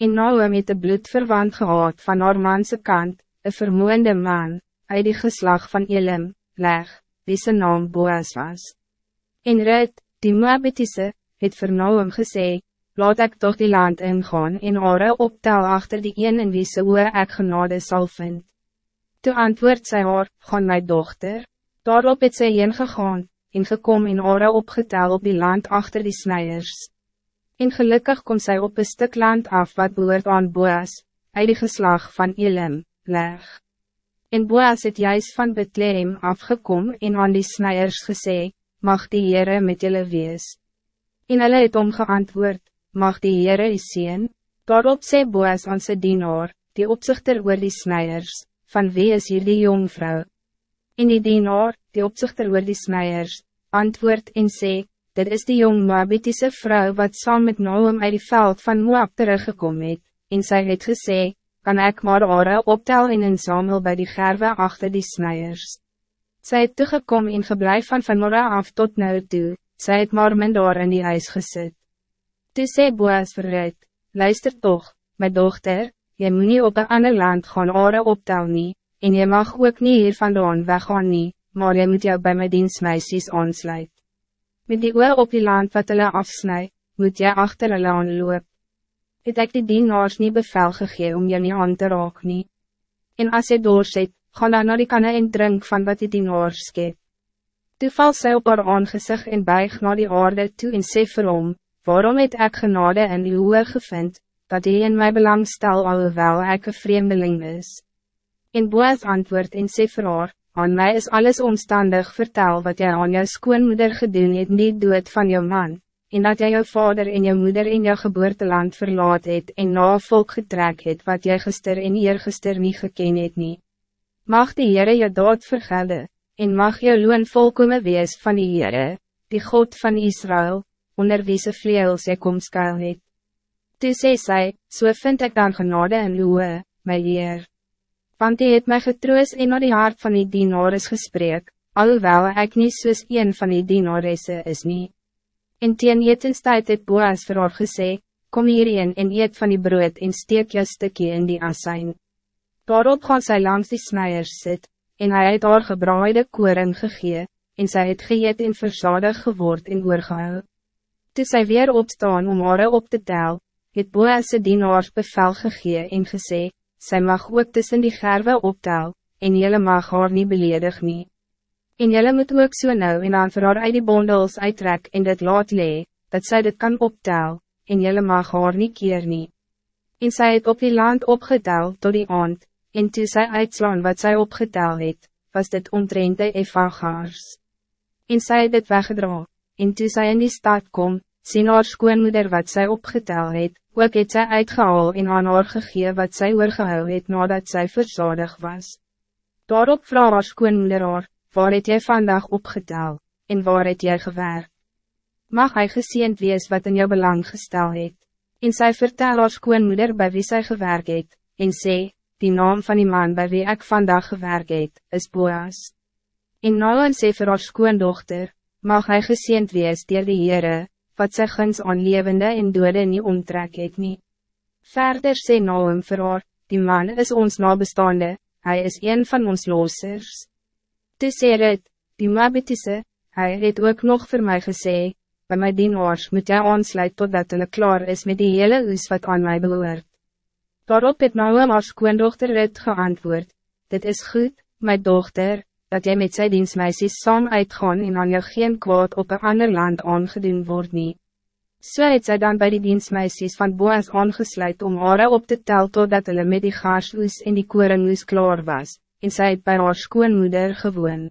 En Naomi het de bloedverwant gehad van haar manse kant, een vermoeiende man, uit die geslag van Elim, leg, wie zijn naam Boas was. En Rut, die Moabitise, het vir Naomi gesê, laat ik toch die land ingaan en ore optel achter die een in wie se oor ek genade sal vind. Toe antwoord sy haar, gaan my dochter, daarop het sy heen gegaan, en gekom en ore opgetel op die land achter die snijers. En gelukkig kom zij op een stuk land af wat behoort aan Boas, uit die geslag van Elim, leg. En Boas het juist van Bethlehem afgekom en aan die snijers gesê, mag die Heere met julle wees. En hulle het omgeantwoord, mag die Heere is sien, daarop sê Boas aan sy dienaar, die opzichter oor die snijers, van wie is hier die jongvrou? En die dienaar, die opzichter oor die snijers, antwoord en sê, dit is die jong Moabitiese vrouw wat saam met Noem uit die veld van Moab teruggekom het, en sy het gesê, kan ik maar ore optel en inzamel bij die gerwe achter die snijers. Sy het toegekom en geblijf van vanmorgen af tot nou toe, sy het maar min daar in die huis gesit. Toe sê Boas verruid, luister toch, my dochter, jy moet nie op een ander land gaan ore optel nie, en je mag ook niet hier vandaan weggaan nie, maar je moet jou bij mijn dienstmeisjes aansluit. Met die oor op die land wat hulle afsnij, moet jy achter hulle aanloop. Het ek die dienaars nie bevel gegee om jou nie aan te raak nie. En as jy doorset, gaan dan naar die kanne en drink van wat die dienaars skep. Toe val sy op haar aangezicht en buig naar die aarde toe en sê vir hom, waarom het ek genade in die oor gevind, dat hy in my belang stel alhoewel ek een vreemdeling is. En Boas antwoord en sê vir haar, aan mij is alles omstandig vertel wat jij aan jou skoonmoeder gedoen het niet doet van jou man, en dat jij jou vader en jou moeder in jou geboorteland verlaat het en na volk getrek het wat jij gister en eergister nie geken het nie. Mag die Heere jou dood vergelde, en mag jou loon volkome wees van die Heere, die God van Israël, onder wie se vleels jy kom skuil het. Toe sê sy, so vind ik dan genade in loe, my Heer want die het mij getroos en naar die hart van die dienares gesprek, alhoewel ik niet soos een van die dienaresse is nie. En teen etenstijd het Boas vir haar gesê, kom hierheen en eet van die brood en steek jou stukje in die asijn. Daarop gaan sy langs die snijers sit, en hij het haar gebraaide koring gegee, en sy het geëet en verzadig geword en oorgehou. Toe sy weer opstaan om haar op te tel, het Boas sy dienaars bevel gegee en gesê, zij mag ook tussen die gerwe optel, en jelle mag haar niet beledig nie. En jelle moet ook so nou en aan vir haar uit die bondels uittrek en dit laat lee, dat zij dit kan optel, en jelle mag haar niet keer nie. En zij het op die land opgetel tot die aand, en toe sy uitslaan wat zij opgetel het, was dit omtrent de evagaars. En sy het dit weggedra, en toe sy in die stad kom, sien haar skoonmoeder wat zij opgetel het, ook het sy uitgehaal en aan haar gegee wat sy oorgehou het nadat sy verzadig was. Daarop vraag haar skoonmoeder haar, waar het jy vandag opgetel, en waar het jy gewerkt? Mag hij geseend wees wat in jou belang gestel het? En sy vertel haar skoonmoeder by wie sy gewerk het, en sê, die naam van die man bij wie ik vandaag gewerkt het, is Boas. En nou en sê vir haar skoondochter, mag hij geseend wees dier die Heere, wat sy guns aan levende en dode nie omtrek het nie. Verder sê Naum vir haar, die man is ons nabestaande, hij is een van ons losers. Toe sê het, die Mabitise, hij het ook nog voor mij gesê, bij my dienaars moet jy aansluit totdat hulle klaar is met die hele oes wat aan mij behoort. Daarop het Naum als koendochter het geantwoord, dit is goed, mijn dochter, dat jy met sy dienstmeisies saam uitgaan en aan jou geen kwaad op een ander land aangedoen word nie. So het sy dan bij die dienstmeisies van Boas aangesluit om haar op te tel totdat hulle met die gaarsoes en die koringhoes klaar was, en sy het by haar skoonmoeder gewoon.